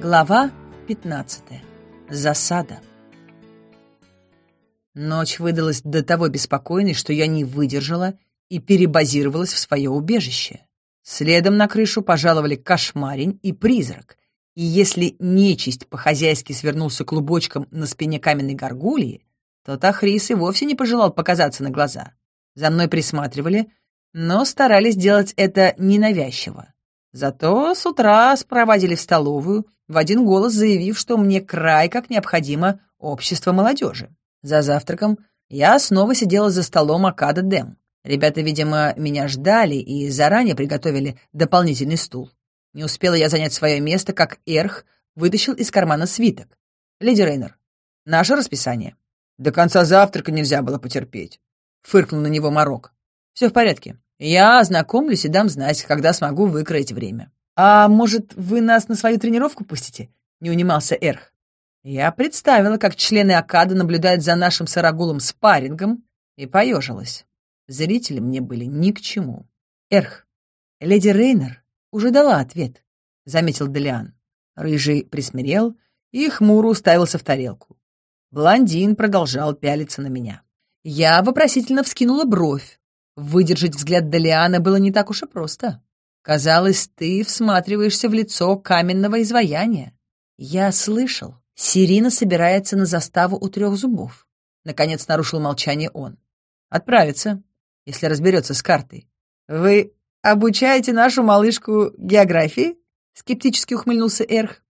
Глава 15. Засада. Ночь выдалась до того беспокойной, что я не выдержала и перебазировалась в свое убежище. Следом на крышу пожаловали кошмарень и призрак. И если нечисть по-хозяйски свернулся клубочком на спине каменной горгульи, то Тахрис и вовсе не пожелал показаться на глаза. За мной присматривали, но старались делать это ненавязчиво. Зато с утра спровадили в столовую, в один голос заявив, что мне край как необходимо общество молодежи. За завтраком я снова сидела за столом Акада Дэм. Ребята, видимо, меня ждали и заранее приготовили дополнительный стул. Не успела я занять свое место, как Эрх вытащил из кармана свиток. «Леди Рейнер, наше расписание». «До конца завтрака нельзя было потерпеть», — фыркнул на него Марок. «Все в порядке. Я ознакомлюсь и дам знать, когда смогу выкроить время». «А может, вы нас на свою тренировку пустите?» — не унимался Эрх. Я представила, как члены Акада наблюдают за нашим сарагулом спаррингом, и поежилась. Зрители мне были ни к чему. «Эрх, леди Рейнер уже дала ответ», — заметил Делиан. Рыжий присмирел и хмуро уставился в тарелку. Блондин продолжал пялиться на меня. Я вопросительно вскинула бровь. Выдержать взгляд Делиана было не так уж и просто. Казалось, ты всматриваешься в лицо каменного изваяния. Я слышал, Сирина собирается на заставу у трех зубов. Наконец нарушил молчание он. Отправится, если разберется с картой. Вы обучаете нашу малышку географии? Скептически ухмыльнулся Эрх.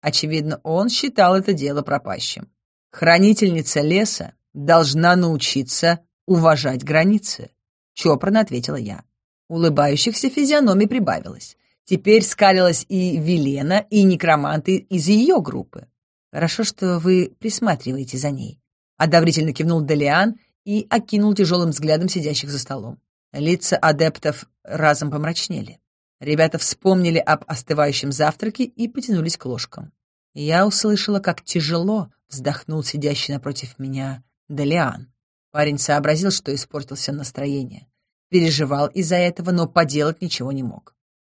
Очевидно, он считал это дело пропащим. Хранительница леса должна научиться уважать границы, чопорно ответила я. Улыбающихся физиономий прибавилось. Теперь скалилась и Велена, и некроманты из ее группы. «Хорошо, что вы присматриваете за ней», — одобрительно кивнул Делиан и окинул тяжелым взглядом сидящих за столом. Лица адептов разом помрачнели. Ребята вспомнили об остывающем завтраке и потянулись к ложкам. Я услышала, как тяжело вздохнул сидящий напротив меня Делиан. Парень сообразил, что испортился настроение переживал из-за этого, но поделать ничего не мог.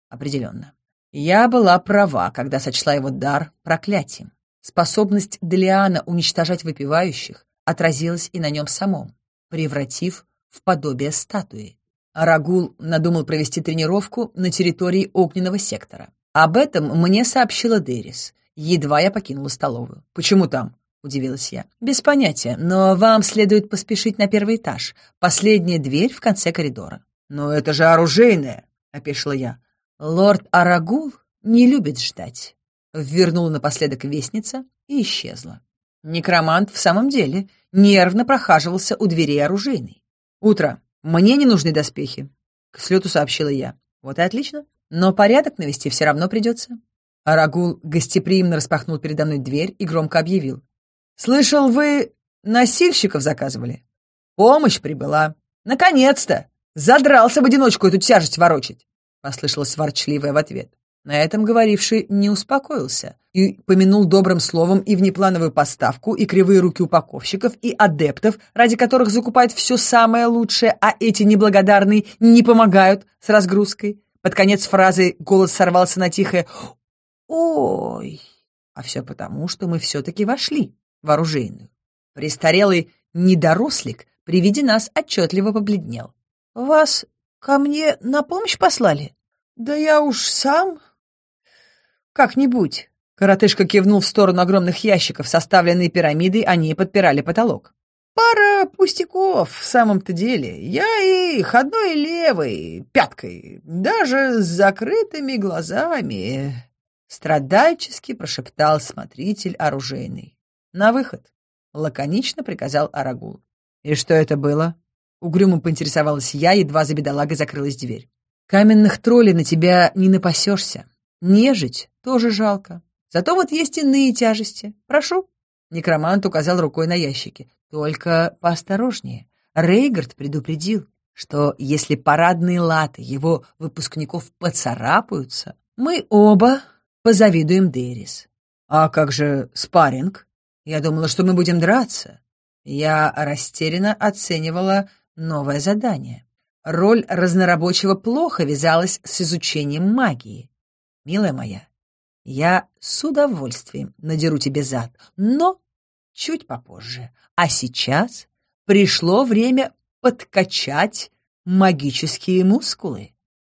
Определенно. Я была права, когда сочла его дар проклятием. Способность Делиана уничтожать выпивающих отразилась и на нем самом, превратив в подобие статуи. Рагул надумал провести тренировку на территории огненного сектора. Об этом мне сообщила Дерис, едва я покинула столовую. «Почему там?» — удивилась я. «Без понятия, но вам следует поспешить на первый этаж. Последняя дверь в конце коридора». «Но это же оружейная!» — опешила я. «Лорд Арагул не любит ждать», — ввернула напоследок вестница и исчезла. Некромант в самом деле нервно прохаживался у дверей оружейной. «Утро. Мне не нужны доспехи», — к слету сообщила я. «Вот и отлично. Но порядок навести все равно придется». Арагул гостеприимно распахнул передо мной дверь и громко объявил. Слышал, вы носильщиков заказывали? Помощь прибыла. Наконец-то! Задрался в одиночку эту тяжесть ворочать!» Послышалось ворчливое в ответ. На этом говоривший не успокоился и помянул добрым словом и внеплановую поставку, и кривые руки упаковщиков, и адептов, ради которых закупают все самое лучшее, а эти неблагодарные не помогают с разгрузкой. Под конец фразы голос сорвался на тихое «Ой!» А все потому, что мы все-таки вошли вооружейную. Престарелый недорослик при виде нас отчетливо побледнел. «Вас ко мне на помощь послали?» «Да я уж сам...» «Как-нибудь...» Коротышка кивнул в сторону огромных ящиков, составленные пирамидой, они подпирали потолок. «Пара пустяков, в самом-то деле. Я их одной левой пяткой, даже с закрытыми глазами...» Страдальчески прошептал смотритель оружейный. «На выход!» — лаконично приказал Арагул. «И что это было?» — угрюмо поинтересовалась я, едва за бедолагой закрылась дверь. «Каменных троллей на тебя не напасешься. Нежить тоже жалко. Зато вот есть иные тяжести. Прошу!» Некромант указал рукой на ящики. «Только поосторожнее. Рейгард предупредил, что если парадные латы его выпускников поцарапаются, мы оба позавидуем Дерис. «А как же спарринг?» Я думала, что мы будем драться. Я растерянно оценивала новое задание. Роль разнорабочего плохо вязалась с изучением магии. Милая моя, я с удовольствием надеру тебе зад, но чуть попозже. А сейчас пришло время подкачать магические мускулы,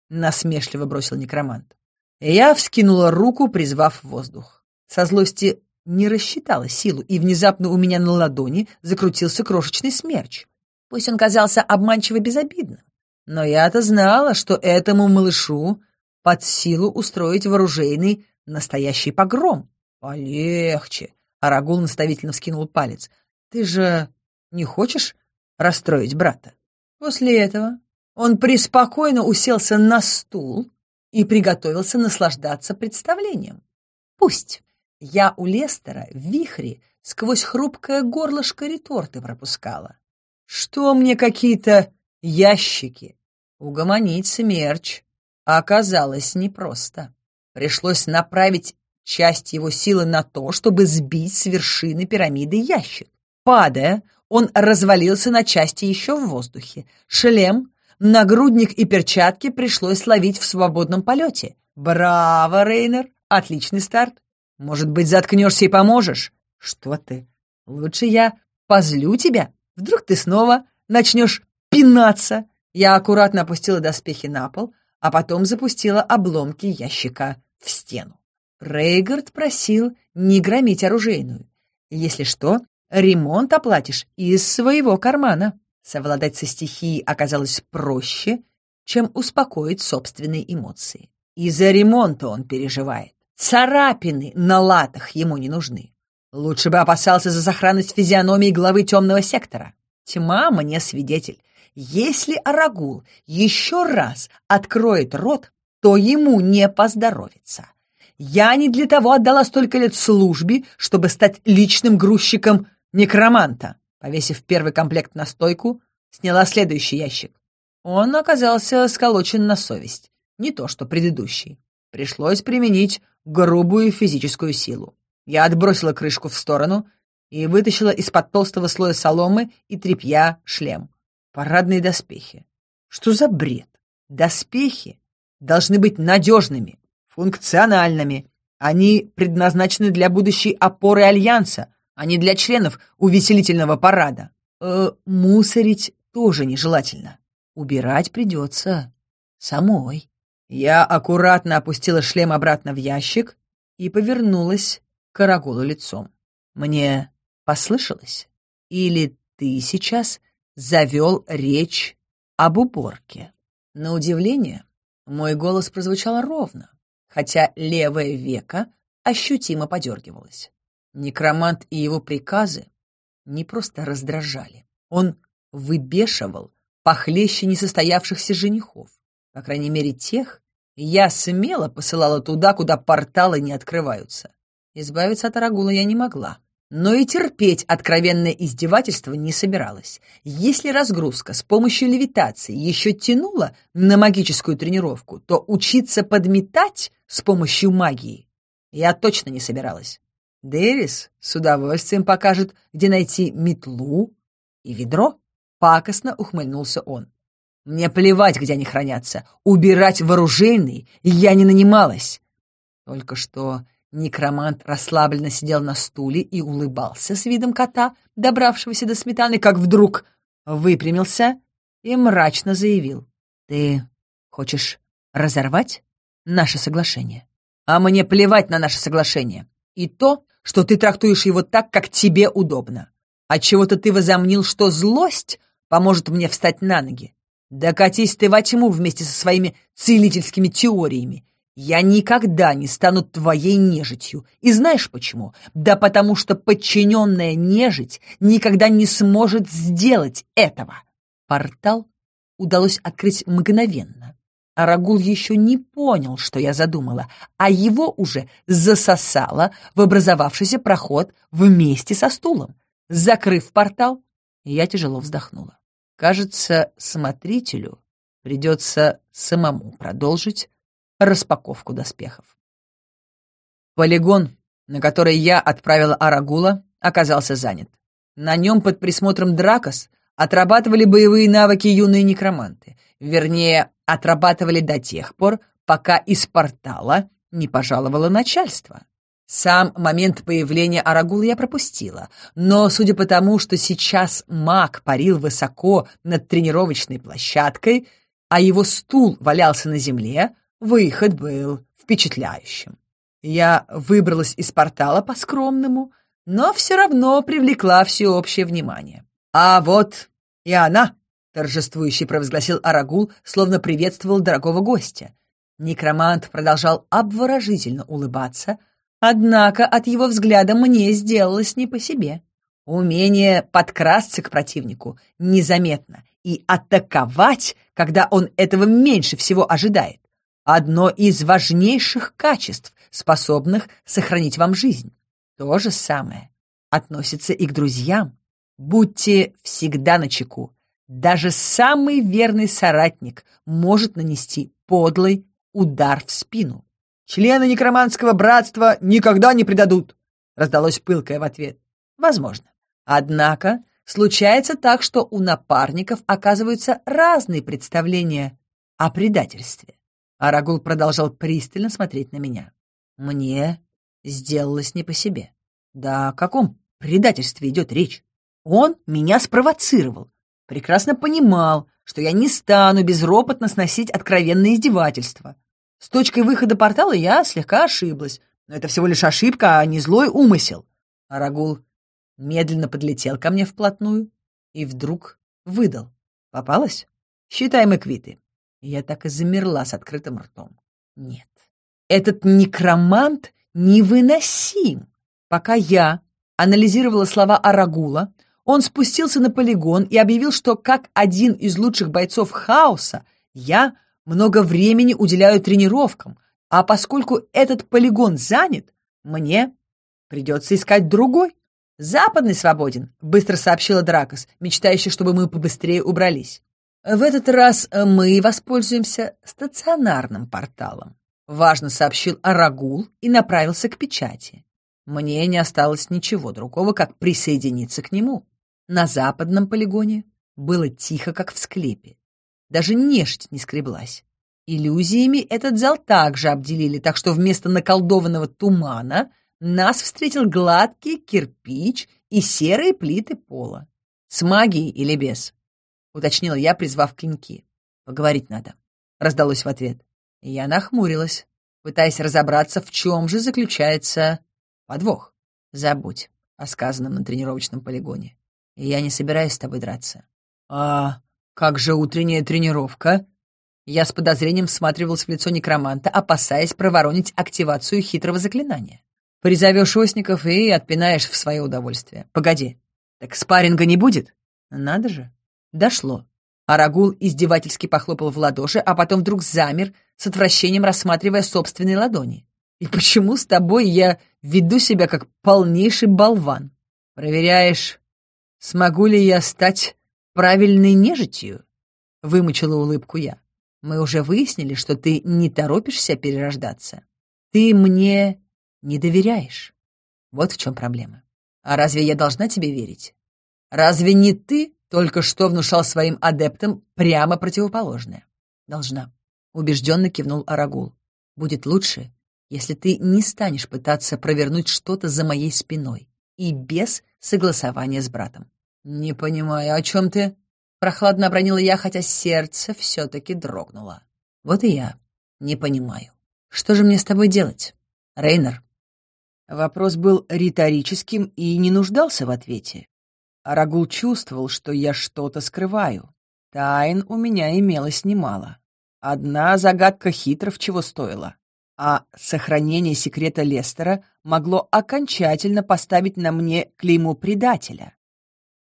насмешливо бросил некромант. Я вскинула руку, призвав воздух. Со злости не рассчитала силу, и внезапно у меня на ладони закрутился крошечный смерч. Пусть он казался обманчиво безобидным, но я-то знала, что этому малышу под силу устроить вооруженный настоящий погром. «Полегче!» — Арагул наставительно вскинул палец. «Ты же не хочешь расстроить брата?» После этого он преспокойно уселся на стул и приготовился наслаждаться представлением. «Пусть!» Я у Лестера в вихре сквозь хрупкое горлышко реторты пропускала. Что мне какие-то ящики? Угомонить смерч. Оказалось непросто. Пришлось направить часть его силы на то, чтобы сбить с вершины пирамиды ящик. Падая, он развалился на части еще в воздухе. Шлем, нагрудник и перчатки пришлось ловить в свободном полете. Браво, Рейнер! Отличный старт! Может быть, заткнешься и поможешь? Что ты? Лучше я позлю тебя. Вдруг ты снова начнешь пинаться. Я аккуратно опустила доспехи на пол, а потом запустила обломки ящика в стену. Рейгард просил не громить оружейную. Если что, ремонт оплатишь из своего кармана. Совладать со стихией оказалось проще, чем успокоить собственные эмоции. И за ремонт он переживает. Царапины на латах ему не нужны. Лучше бы опасался за сохранность физиономии главы темного сектора. Тьма мне свидетель. Если Арагул еще раз откроет рот, то ему не поздоровится. Я не для того отдала столько лет службе, чтобы стать личным грузчиком некроманта. Повесив первый комплект на стойку, сняла следующий ящик. Он оказался сколочен на совесть, не то что предыдущий пришлось применить грубую физическую силу. Я отбросила крышку в сторону и вытащила из-под толстого слоя соломы и тряпья шлем. Парадные доспехи. Что за бред? Доспехи должны быть надежными, функциональными. Они предназначены для будущей опоры Альянса, а не для членов увеселительного парада. Э, мусорить тоже нежелательно. Убирать придется самой. Я аккуратно опустила шлем обратно в ящик и повернулась к карагулу лицом. Мне послышалось? Или ты сейчас завел речь об уборке? На удивление, мой голос прозвучал ровно, хотя левое веко ощутимо подергивалось. Некромант и его приказы не просто раздражали. Он выбешивал похлеще несостоявшихся женихов, по крайней мере тех, я смело посылала туда, куда порталы не открываются. Избавиться от Арагула я не могла, но и терпеть откровенное издевательство не собиралась. Если разгрузка с помощью левитации еще тянула на магическую тренировку, то учиться подметать с помощью магии я точно не собиралась. Дэрис с удовольствием покажет, где найти метлу и ведро. Пакостно ухмыльнулся он. Мне плевать, где они хранятся. Убирать вооруженный, я не нанималась. Только что некромант расслабленно сидел на стуле и улыбался с видом кота, добравшегося до сметаны, как вдруг выпрямился и мрачно заявил. «Ты хочешь разорвать наше соглашение?» «А мне плевать на наше соглашение и то, что ты трактуешь его так, как тебе удобно. Отчего-то ты возомнил, что злость поможет мне встать на ноги. Докатись ты во тьму вместе со своими целительскими теориями. Я никогда не стану твоей нежитью. И знаешь почему? Да потому что подчиненная нежить никогда не сможет сделать этого. Портал удалось открыть мгновенно. Арагул еще не понял, что я задумала, а его уже засосало в образовавшийся проход вместе со стулом. Закрыв портал, я тяжело вздохнула. Кажется, смотрителю придется самому продолжить распаковку доспехов. Полигон, на который я отправила Арагула, оказался занят. На нем под присмотром Дракос отрабатывали боевые навыки юные некроманты. Вернее, отрабатывали до тех пор, пока из портала не пожаловало начальство. Сам момент появления Арагула я пропустила, но, судя по тому, что сейчас маг парил высоко над тренировочной площадкой, а его стул валялся на земле, выход был впечатляющим. Я выбралась из портала по-скромному, но все равно привлекла всеобщее внимание. «А вот и она!» — торжествующе провозгласил Арагул, словно приветствовал дорогого гостя. Некромант продолжал обворожительно улыбаться — Однако от его взгляда мне сделалось не по себе. Умение подкрасться к противнику незаметно и атаковать, когда он этого меньше всего ожидает. Одно из важнейших качеств, способных сохранить вам жизнь. То же самое относится и к друзьям. Будьте всегда начеку. Даже самый верный соратник может нанести подлый удар в спину. Члены некроманского братства никогда не предадут!» — раздалось пылкое в ответ. «Возможно. Однако случается так, что у напарников оказываются разные представления о предательстве». Арагул продолжал пристально смотреть на меня. «Мне сделалось не по себе. Да о каком предательстве идет речь? Он меня спровоцировал, прекрасно понимал, что я не стану безропотно сносить откровенные издевательства. С точкой выхода портала я слегка ошиблась, но это всего лишь ошибка, а не злой умысел. Арагул медленно подлетел ко мне вплотную и вдруг выдал. Попалась? Считай мы. Я так и замерла с открытым ртом. Нет, этот некромант невыносим. Пока я анализировала слова Арагула, он спустился на полигон и объявил, что как один из лучших бойцов хаоса я много времени уделяю тренировкам, а поскольку этот полигон занят, мне придется искать другой. Западный свободен, быстро сообщила Дракос, мечтающая, чтобы мы побыстрее убрались. В этот раз мы воспользуемся стационарным порталом. Важно сообщил Арагул и направился к печати. Мне не осталось ничего другого, как присоединиться к нему. На западном полигоне было тихо, как в склепе. Даже нежить не скреблась. Иллюзиями этот зал также обделили, так что вместо наколдованного тумана нас встретил гладкий кирпич и серые плиты пола. С магией или без? Уточнила я, призвав клинки. Поговорить надо. Раздалось в ответ. Я нахмурилась, пытаясь разобраться, в чем же заключается подвох. Забудь о сказанном на тренировочном полигоне. Я не собираюсь с тобой драться. А «Как же утренняя тренировка?» Я с подозрением всматривалась в лицо некроманта, опасаясь проворонить активацию хитрого заклинания. «Призовешь осников и отпинаешь в свое удовольствие. Погоди, так спарринга не будет?» «Надо же, дошло». Арагул издевательски похлопал в ладоши, а потом вдруг замер, с отвращением рассматривая собственные ладони. «И почему с тобой я веду себя как полнейший болван? Проверяешь, смогу ли я стать правильной нежитью?» — вымучила улыбку я. «Мы уже выяснили, что ты не торопишься перерождаться. Ты мне не доверяешь. Вот в чем проблема. А разве я должна тебе верить? Разве не ты только что внушал своим адептам прямо противоположное?» «Должна», — убежденно кивнул Арагул. «Будет лучше, если ты не станешь пытаться провернуть что-то за моей спиной и без согласования с братом. «Не понимаю, о чем ты?» — прохладно обронила я, хотя сердце все-таки дрогнуло. «Вот и я не понимаю. Что же мне с тобой делать, Рейнер?» Вопрос был риторическим и не нуждался в ответе. Арагул чувствовал, что я что-то скрываю. Тайн у меня имелось немало. Одна загадка хитро, в чего стоила. А сохранение секрета Лестера могло окончательно поставить на мне клейму предателя.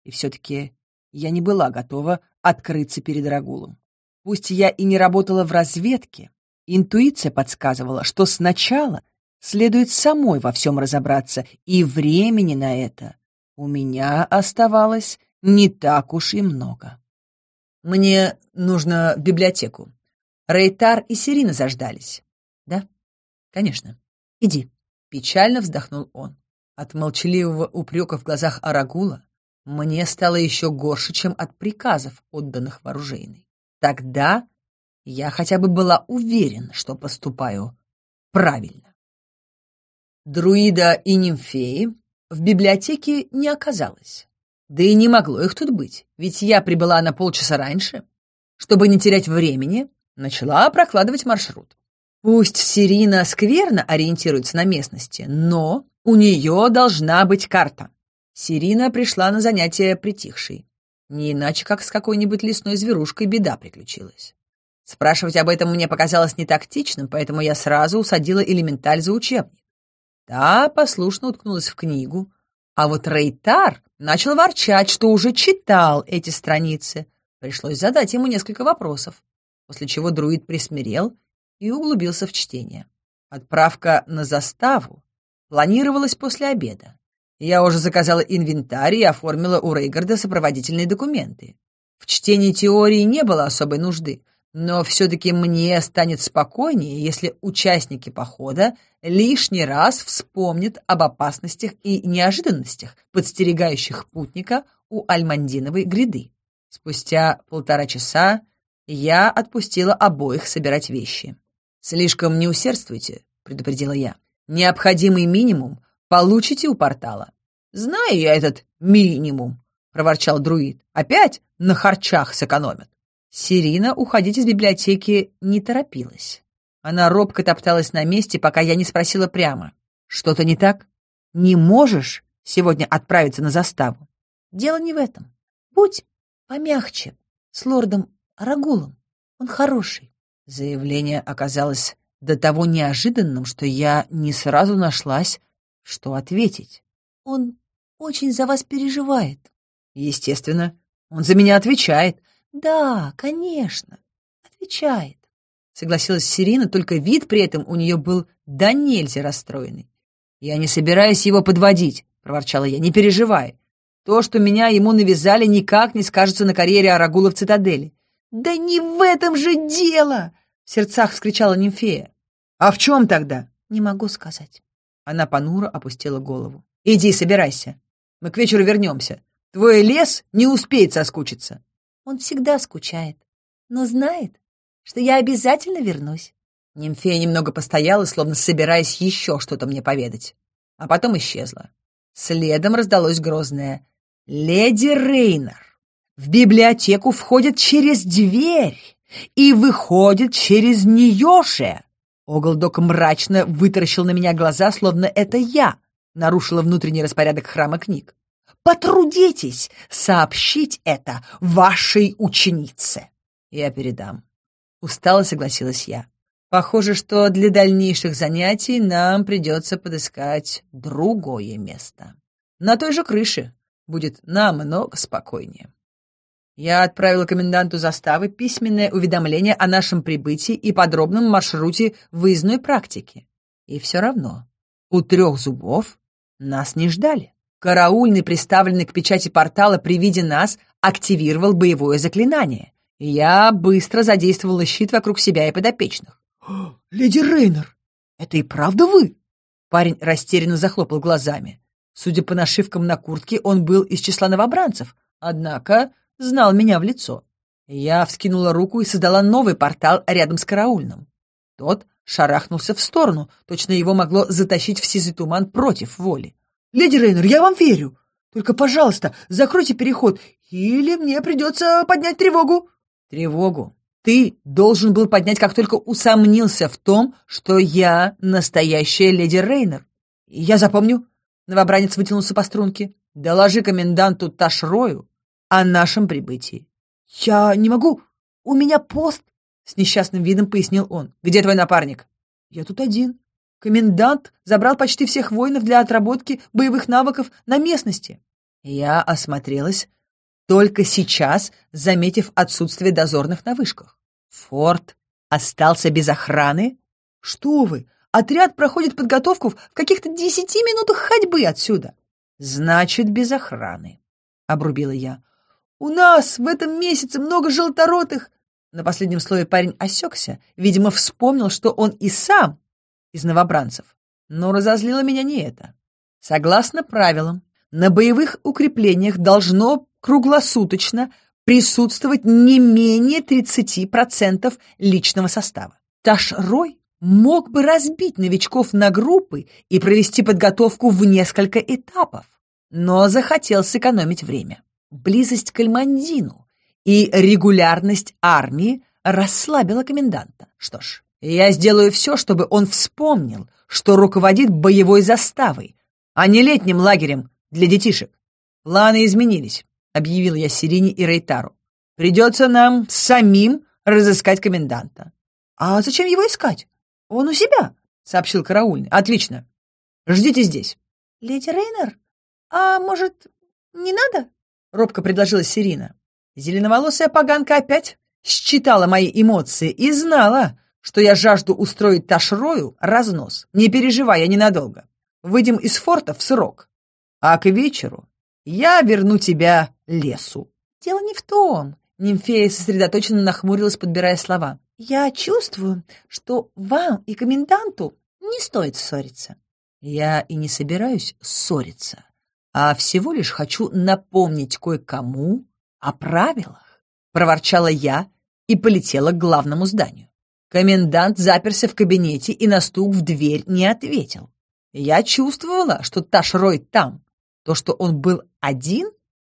И все-таки я не была готова открыться перед Рагулом. Пусть я и не работала в разведке, интуиция подсказывала, что сначала следует самой во всем разобраться, и времени на это у меня оставалось не так уж и много. «Мне нужно библиотеку. Рейтар и Сирина заждались». «Да, конечно. Иди», — печально вздохнул он. От молчаливого упрека в глазах Арагула мне стало еще горше, чем от приказов, отданных вооружейной. Тогда я хотя бы была уверен, что поступаю правильно. Друида и нимфеи в библиотеке не оказалось. Да и не могло их тут быть, ведь я прибыла на полчаса раньше. Чтобы не терять времени, начала прокладывать маршрут. Пусть Сирина скверно ориентируется на местности, но у нее должна быть карта. Сирина пришла на занятие притихшей. Не иначе, как с какой-нибудь лесной зверушкой беда приключилась. Спрашивать об этом мне показалось нетактичным, поэтому я сразу усадила элементаль за учебник. Та послушно уткнулась в книгу, а вот Рейтар начал ворчать, что уже читал эти страницы. Пришлось задать ему несколько вопросов, после чего друид присмирел и углубился в чтение. Отправка на заставу планировалась после обеда, я уже заказала инвентарь и оформила у Рейгарда сопроводительные документы. В чтении теории не было особой нужды, но все-таки мне станет спокойнее, если участники похода лишний раз вспомнят об опасностях и неожиданностях, подстерегающих путника у Альмандиновой гряды. Спустя полтора часа я отпустила обоих собирать вещи. «Слишком не усердствуйте», — предупредила я. «Необходимый минимум получите у портала. Знаю я этот минимум, проворчал друид. Опять на харчах сэкономят. Сирина уходить из библиотеки не торопилась. Она робко топталась на месте, пока я не спросила прямо. «Что-то не так? Не можешь сегодня отправиться на заставу?» «Дело не в этом. Будь помягче с лордом Рагулом. Он хороший». Заявление оказалось до того неожиданным, что я не сразу нашлась, что ответить. «Он очень за вас переживает». «Естественно. Он за меня отвечает». «Да, конечно. Отвечает», — согласилась Сирина, только вид при этом у нее был до нельзя расстроенный. «Я не собираюсь его подводить», — проворчала я, — «не переживай. То, что меня ему навязали, никак не скажется на карьере Арагула в цитадели». «Да не в этом же дело!» — в сердцах вскричала нимфея. «А в чем тогда?» «Не могу сказать». Она понуро опустила голову. «Иди, собирайся. Мы к вечеру вернемся. Твой лес не успеет соскучиться». Он всегда скучает, но знает, что я обязательно вернусь. Нимфея немного постояла, словно собираясь еще что-то мне поведать, а потом исчезла. Следом раздалось грозное «Леди Рейнер, в библиотеку входит через дверь и выходит через нее же!» Оглдок мрачно вытаращил на меня глаза, словно это я нарушила внутренний распорядок храма книг. «Потрудитесь сообщить это вашей ученице!» «Я передам», — устало согласилась я. «Похоже, что для дальнейших занятий нам придется подыскать другое место. На той же крыше будет намного спокойнее». Я отправил коменданту заставы письменное уведомление о нашем прибытии и подробном маршруте выездной практики. И все равно у трех зубов нас не ждали. Караульный, приставленный к печати портала при виде нас, активировал боевое заклинание. Я быстро задействовала щит вокруг себя и подопечных. «А, «Леди Рейнер, это и правда вы?» Парень растерянно захлопал глазами. Судя по нашивкам на куртке, он был из числа новобранцев, однако знал меня в лицо. Я вскинула руку и создала новый портал рядом с караульным. Тот шарахнулся в сторону, точно его могло затащить в сизый туман против воли. «Леди Рейнер, я вам верю! Только, пожалуйста, закройте переход, или мне придется поднять тревогу!» «Тревогу ты должен был поднять, как только усомнился в том, что я настоящая леди Рейнер!» «Я запомню!» — новобранец вытянулся по струнке. «Доложи коменданту Ташрою, о нашем прибытии. «Я не могу! У меня пост!» — с несчастным видом пояснил он. «Где твой напарник?» «Я тут один. Комендант забрал почти всех воинов для отработки боевых навыков на местности». Я осмотрелась, только сейчас заметив отсутствие дозорных на вышках. «Форт остался без охраны?» «Что вы! Отряд проходит подготовку в каких-то десяти минутах ходьбы отсюда!» «Значит, без охраны», — обрубила я. У нас в этом месяце много желторотых!» На последнем слове парень осекся, видимо, вспомнил, что он и сам из новобранцев. Но разозлило меня не это. Согласно правилам, на боевых укреплениях должно круглосуточно присутствовать не менее 30% личного состава. Ташрой мог бы разбить новичков на группы и провести подготовку в несколько этапов, но захотел сэкономить время. Близость к Альмандину и регулярность армии расслабила коменданта. Что ж, я сделаю все, чтобы он вспомнил, что руководит боевой заставой, а не летним лагерем для детишек. Планы изменились, объявил я Сирине и Рейтару. Придется нам самим разыскать коменданта. А зачем его искать? Он у себя, сообщил караульный. Отлично. Ждите здесь. Леди Рейнер? А может, не надо? — робко предложила Сирина. Зеленоволосая поганка опять считала мои эмоции и знала, что я жажду устроить Ташрою разнос, не переживая ненадолго. Выйдем из форта в срок. А к вечеру я верну тебя лесу. Дело не в том. Нимфея сосредоточенно нахмурилась, подбирая слова. Я чувствую, что вам и коменданту не стоит ссориться. Я и не собираюсь ссориться а всего лишь хочу напомнить кое-кому о правилах», — проворчала я и полетела к главному зданию. Комендант заперся в кабинете и на стук в дверь не ответил. Я чувствовала, что Ташрой там. То, что он был один,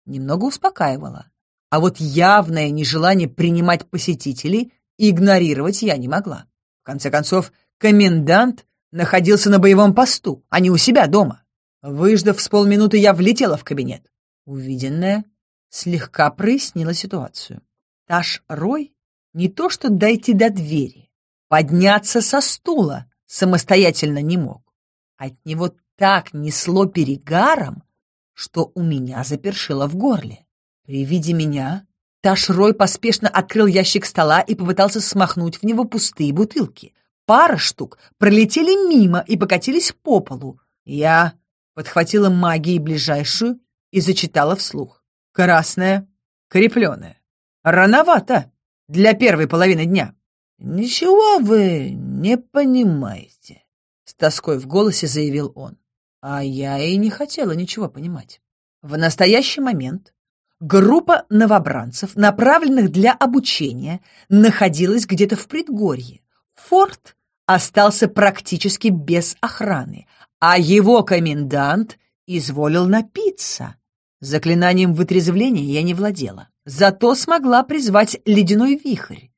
немного успокаивало. А вот явное нежелание принимать посетителей игнорировать я не могла. В конце концов, комендант находился на боевом посту, а не у себя дома. Выждав с полминуты, я влетела в кабинет. Увиденное слегка прояснило ситуацию. Таш Рой не то что дойти до двери, подняться со стула самостоятельно не мог. От него так несло перегаром, что у меня запершило в горле. При виде меня Таш Рой поспешно открыл ящик стола и попытался смахнуть в него пустые бутылки. Пара штук пролетели мимо и покатились по полу. Я подхватила магией ближайшую и зачитала вслух. «Красная, крепленая. Рановато для первой половины дня». «Ничего вы не понимаете», — с тоской в голосе заявил он. А я и не хотела ничего понимать. В настоящий момент группа новобранцев, направленных для обучения, находилась где-то в предгорье. Форт остался практически без охраны, а его комендант изволил напиться. Заклинанием вытрезвления я не владела, зато смогла призвать ледяной вихрь.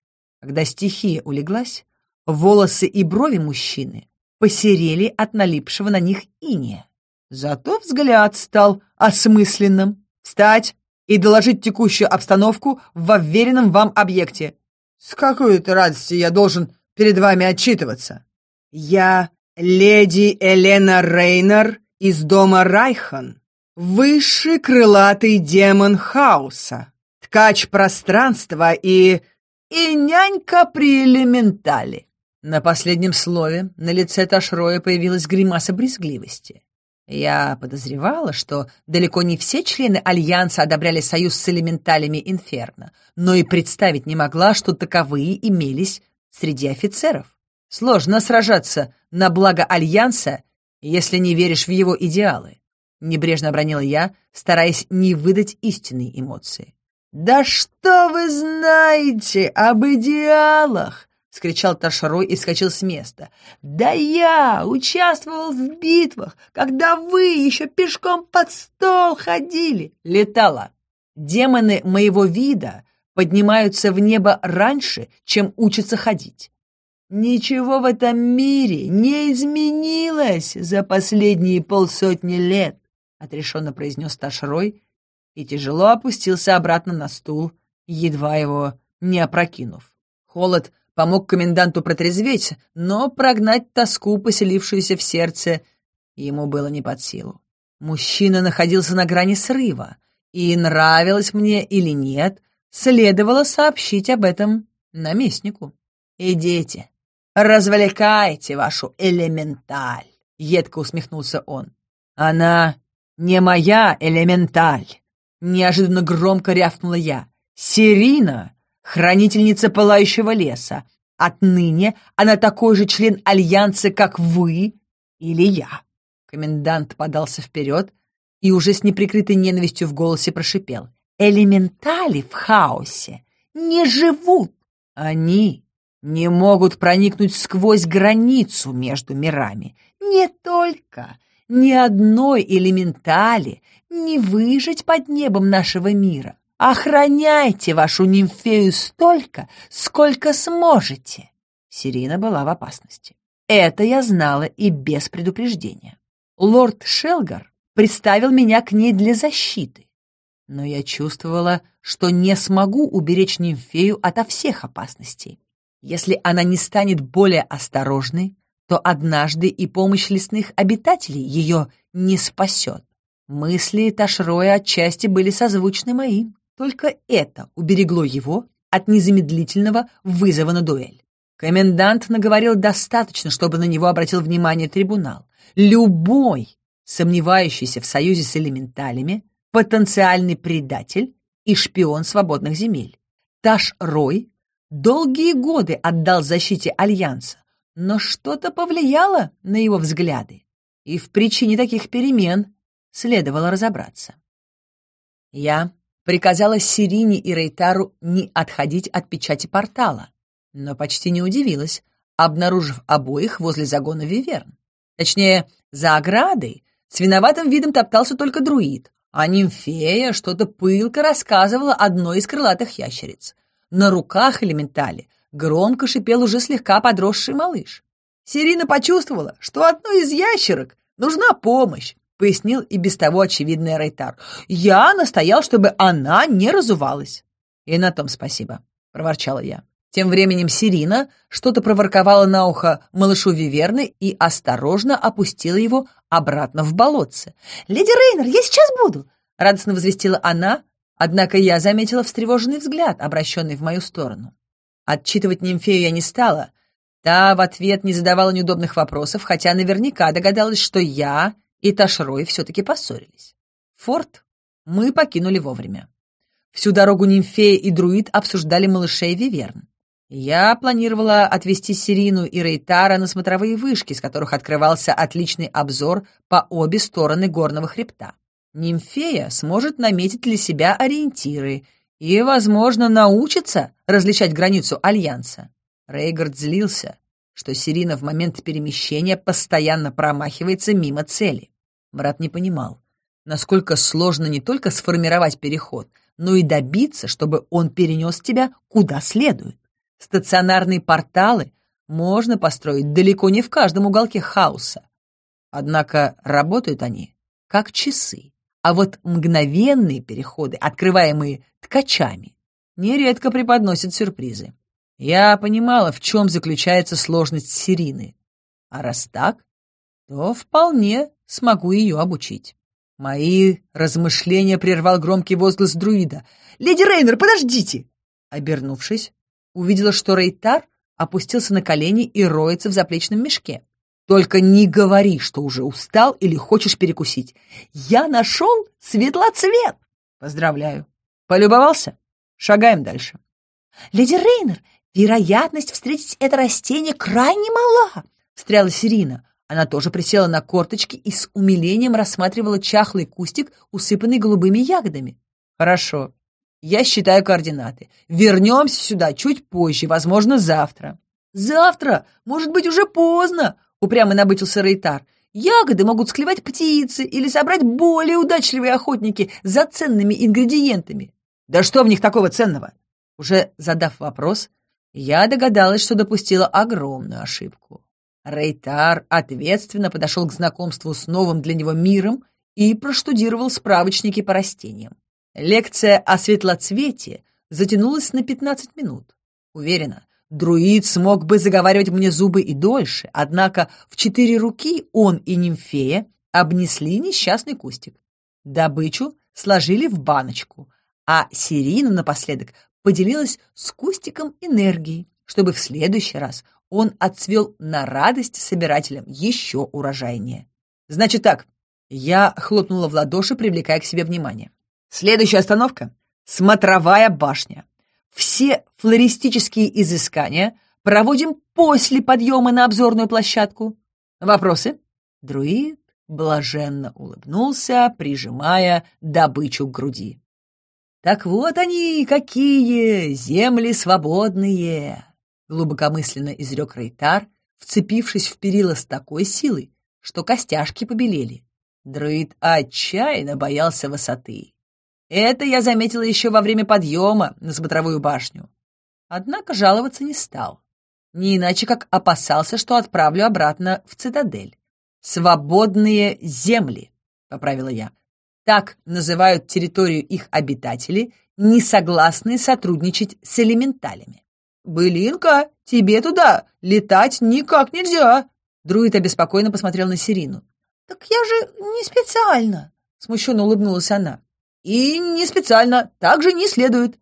Когда стихия улеглась, волосы и брови мужчины посерели от налипшего на них иния. Зато взгляд стал осмысленным. «Встать и доложить текущую обстановку в уверенном вам объекте». «С какой-то радости я должен перед вами отчитываться?» «Я Леди Елена Рейнер из дома Райхан, высший крылатый демон хаоса, ткач пространства и... и нянька при элементале. На последнем слове на лице Ташроя появилась гримаса брезгливости. Я подозревала, что далеко не все члены Альянса одобряли союз с элементалями Инферно, но и представить не могла, что таковые имелись среди офицеров. Сложно сражаться на благо Альянса, если не веришь в его идеалы», — небрежно обронила я, стараясь не выдать истинные эмоции. «Да что вы знаете об идеалах?» — скричал Ташарой и вскочил с места. «Да я участвовал в битвах, когда вы еще пешком под стол ходили!» — летала. «Демоны моего вида поднимаются в небо раньше, чем учатся ходить. Ничего в этом мире не изменилось за последние полсотни лет, отрешенно произнес Ташрой и тяжело опустился обратно на стул, едва его не опрокинув. Холод помог коменданту протрезветь, но прогнать тоску, поселившуюся в сердце, ему было не под силу. Мужчина находился на грани срыва, и нравилось мне или нет, следовало сообщить об этом наместнику. «Идите, развлекаете вашу элементаль», — едко усмехнулся он. «Она не моя элементаль», — неожиданно громко рявкнула я. «Сирина, хранительница пылающего леса. Отныне она такой же член Альянса, как вы или я». Комендант подался вперед и уже с неприкрытой ненавистью в голосе прошипел. «Элементали в хаосе не живут. Они не могут проникнуть сквозь границу между мирами. Не только ни одной элементали не выжить под небом нашего мира. Охраняйте вашу нимфею столько, сколько сможете. Сирина была в опасности. Это я знала и без предупреждения. Лорд Шелгар представил меня к ней для защиты, но я чувствовала, что не смогу уберечь нимфею ото всех опасностей если она не станет более осторожной, то однажды и помощь лесных обитателей ее не спасет. Мысли Ташроя отчасти были созвучны моим. Только это уберегло его от незамедлительного вызова на дуэль. Комендант наговорил достаточно, чтобы на него обратил внимание трибунал. Любой, сомневающийся в союзе с элементалями, потенциальный предатель и шпион свободных земель. Таш Рой долгие годы отдал защите Альянса, но что-то повлияло на его взгляды, и в причине таких перемен следовало разобраться. Я приказала Сирине и Рейтару не отходить от печати портала, но почти не удивилась, обнаружив обоих возле загона Виверн. Точнее, за оградой с виноватым видом топтался только друид, а нимфея что-то пылко рассказывала одной из крылатых ящериц. На руках элементали громко шипел уже слегка подросший малыш. Серина почувствовала, что одной из ящерок нужна помощь, пояснил и без того очевидный Рейтар. Я настоял, чтобы она не разувалась. И на том спасибо, проворчала я. Тем временем Сирина что-то проворковала на ухо малышу Виверны и осторожно опустила его обратно в болотце. «Леди Рейнер, я сейчас буду!» — радостно возвестила она, Однако я заметила встревоженный взгляд, обращенный в мою сторону. Отчитывать нимфею я не стала. Та в ответ не задавала неудобных вопросов, хотя наверняка догадалась, что я и Ташрой все-таки поссорились. Форт мы покинули вовремя. Всю дорогу нимфея и друид обсуждали малышей Виверн. Я планировала отвезти Сирину и Рейтара на смотровые вышки, с которых открывался отличный обзор по обе стороны горного хребта. Нимфея сможет наметить для себя ориентиры и, возможно, научится различать границу Альянса. Рейгард злился, что Сирина в момент перемещения постоянно промахивается мимо цели. Брат не понимал, насколько сложно не только сформировать переход, но и добиться, чтобы он перенес тебя куда следует. Стационарные порталы можно построить далеко не в каждом уголке хаоса. Однако работают они как часы. А вот мгновенные переходы, открываемые ткачами, нередко преподносят сюрпризы. Я понимала, в чем заключается сложность Сирины. А раз так, то вполне смогу ее обучить. Мои размышления прервал громкий возглас друида. «Леди Рейнер, подождите!» Обернувшись, увидела, что Рейтар опустился на колени и роется в заплечном мешке. Только не говори, что уже устал или хочешь перекусить. Я нашел светлоцвет. Поздравляю. Полюбовался? Шагаем дальше. Леди Рейнер, вероятность встретить это растение крайне мала, встряла Сирина. Она тоже присела на корточки и с умилением рассматривала чахлый кустик, усыпанный голубыми ягодами. Хорошо. Я считаю координаты. Вернемся сюда чуть позже, возможно, завтра. Завтра? Может быть, уже поздно, Упрямо набычился Рейтар. Ягоды могут склевать птицы или собрать более удачливые охотники за ценными ингредиентами. Да что в них такого ценного? Уже задав вопрос, я догадалась, что допустила огромную ошибку. Рейтар ответственно подошел к знакомству с новым для него миром и проштудировал справочники по растениям. Лекция о светлоцвете затянулась на 15 минут. Уверена, Друид смог бы заговаривать мне зубы и дольше, однако в четыре руки он и нимфея обнесли несчастный кустик. Добычу сложили в баночку, а Сирина напоследок поделилась с кустиком энергии, чтобы в следующий раз он отцвел на радость собирателям еще урожайнее. «Значит так», — я хлопнула в ладоши, привлекая к себе внимание. «Следующая остановка — смотровая башня. Все флористические изыскания проводим после подъема на обзорную площадку. Вопросы? Друид блаженно улыбнулся, прижимая добычу к груди. «Так вот они, какие земли свободные!» Глубокомысленно изрек Рейтар, вцепившись в перила с такой силой, что костяшки побелели. Друид отчаянно боялся высоты. Это я заметила еще во время подъема на смотровую башню. Однако жаловаться не стал. Не иначе, как опасался, что отправлю обратно в цитадель. «Свободные земли», — поправила я. Так называют территорию их обитатели, не согласные сотрудничать с элементалями. «Былинка, тебе туда! Летать никак нельзя!» Друид обеспокоенно посмотрел на Сирину. «Так я же не специально!» Смущенно улыбнулась она. И не специально, также не следует.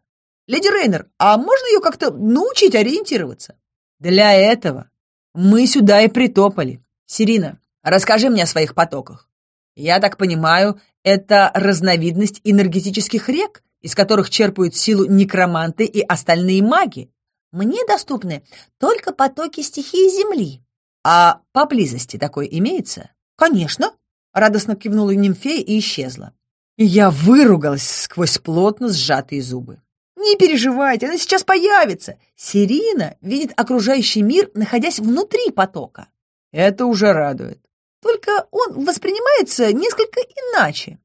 Леди Рейнер, а можно ее как-то научить ориентироваться? Для этого мы сюда и притопали. Сирина, расскажи мне о своих потоках. Я так понимаю, это разновидность энергетических рек, из которых черпают силу некроманты и остальные маги. Мне доступны только потоки стихии Земли. А поблизости такое имеется? Конечно, радостно кивнула нимфея и исчезла. И я выругалась сквозь плотно сжатые зубы. «Не переживайте, она сейчас появится!» Сирина видит окружающий мир, находясь внутри потока. Это уже радует. Только он воспринимается несколько иначе.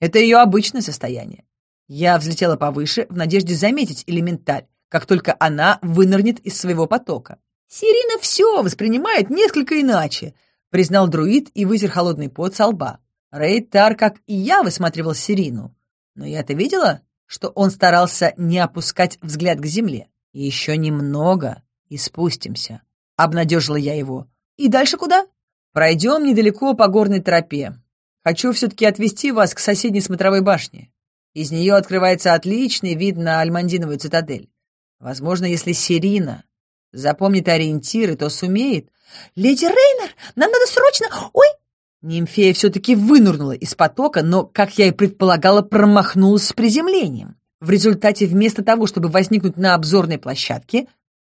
Это ее обычное состояние. Я взлетела повыше в надежде заметить элементарь, как только она вынырнет из своего потока. Сирина все воспринимает несколько иначе, признал друид и вытер холодный пот со лба. Рейтар, как и я, высматривал Сирину. Но я-то видела, что он старался не опускать взгляд к земле. «Еще немного и спустимся», — обнадежила я его. «И дальше куда?» «Пройдем недалеко по горной тропе. Хочу все-таки отвезти вас к соседней смотровой башне. Из нее открывается отличный вид на Альмандиновую цитадель. Возможно, если Сирина запомнит ориентиры, то сумеет...» «Леди Рейнер, нам надо срочно... Ой, Нимфея все-таки вынырнула из потока, но, как я и предполагала, промахнулась с приземлением. В результате, вместо того, чтобы возникнуть на обзорной площадке,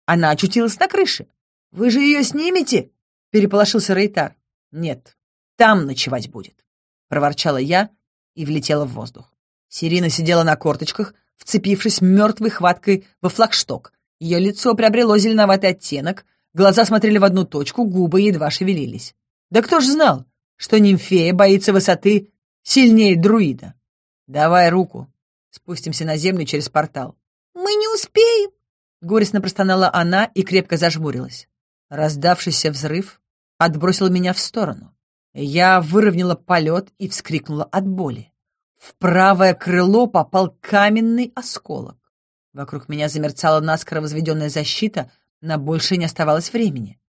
она очутилась на крыше. «Вы же ее снимете?» — переполошился Рейтар. «Нет, там ночевать будет», — проворчала я и влетела в воздух. Сирина сидела на корточках, вцепившись мертвой хваткой во флагшток. Ее лицо приобрело зеленоватый оттенок, глаза смотрели в одну точку, губы едва шевелились. «Да кто ж знал? что нимфея боится высоты сильнее друида. Давай руку. Спустимся на землю через портал. Мы не успеем. Горестно простонала она и крепко зажмурилась. Раздавшийся взрыв отбросил меня в сторону. Я выровняла полет и вскрикнула от боли. В правое крыло попал каменный осколок. Вокруг меня замерцала наскоро возведенная защита, на большее не оставалось времени.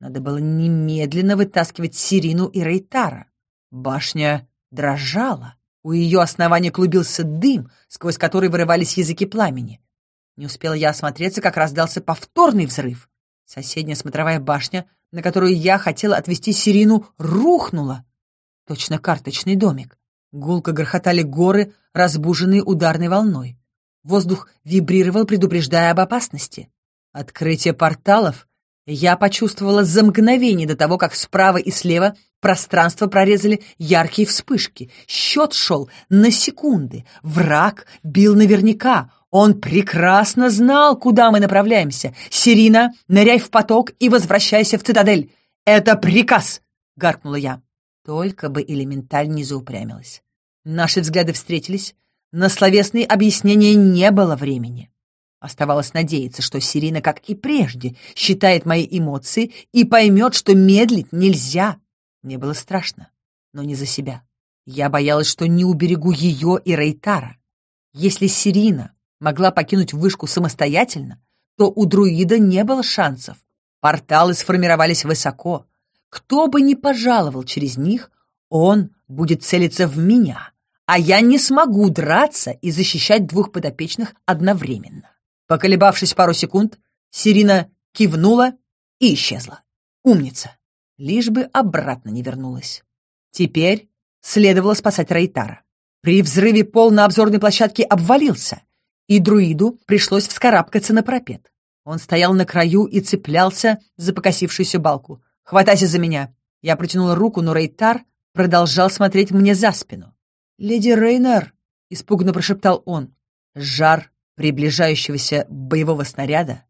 Надо было немедленно вытаскивать Сирину и Рейтара. Башня дрожала. У ее основания клубился дым, сквозь который вырывались языки пламени. Не успел я осмотреться, как раздался повторный взрыв. Соседняя смотровая башня, на которую я хотела отвести Сирину, рухнула. Точно карточный домик. Гулко грохотали горы, разбуженные ударной волной. Воздух вибрировал, предупреждая об опасности. Открытие порталов я почувствовала за мгновение до того, как справа и слева пространство прорезали яркие вспышки. Счет шел на секунды. Враг бил наверняка. Он прекрасно знал, куда мы направляемся. «Сирина, ныряй в поток и возвращайся в цитадель! Это приказ!» — гаркнула я. Только бы элементаль не заупрямилась. Наши взгляды встретились. На словесные объяснения не было времени. Оставалось надеяться, что Сирина, как и прежде, считает мои эмоции и поймет, что медлить нельзя. Мне было страшно, но не за себя. Я боялась, что не уберегу ее и Рейтара. Если Сирина могла покинуть вышку самостоятельно, то у друида не было шансов. Порталы сформировались высоко. Кто бы ни пожаловал через них, он будет целиться в меня, а я не смогу драться и защищать двух подопечных одновременно. Поколебавшись пару секунд, Сирина кивнула и исчезла. Умница. Лишь бы обратно не вернулась. Теперь следовало спасать Рейтара. При взрыве пол на обзорной площадке обвалился, и друиду пришлось вскарабкаться на парапет. Он стоял на краю и цеплялся за покосившуюся балку. «Хватайся за меня!» Я протянула руку, но Рейтар продолжал смотреть мне за спину. «Леди Рейнер!» — испуганно прошептал он. Жар приближающегося боевого снаряда,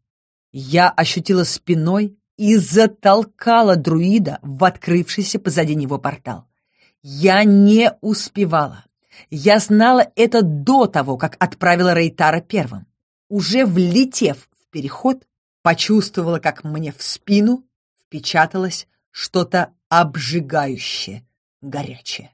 я ощутила спиной и затолкала друида в открывшийся позади него портал. Я не успевала. Я знала это до того, как отправила Рейтара первым. Уже влетев в переход, почувствовала, как мне в спину впечаталось что-то обжигающее, горячее.